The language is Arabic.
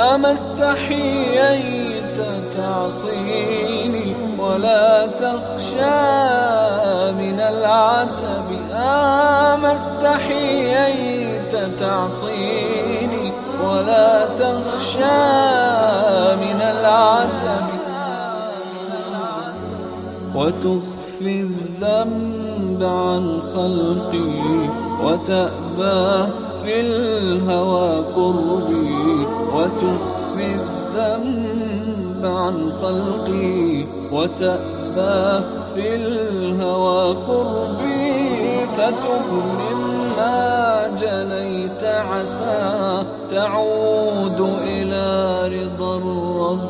أما استحييت تعصيني ولا تخشى من العتب؟ أما استحييت تعصيني ولا تخشى من العتب؟ وتخفي الذنب عن خلقي وتأبى في الهوى قربي. وتخفي الذنب عن خلقي وتأبى في الهوى قربي فتب مما جنيت عسى تعود إلى رضا الرب.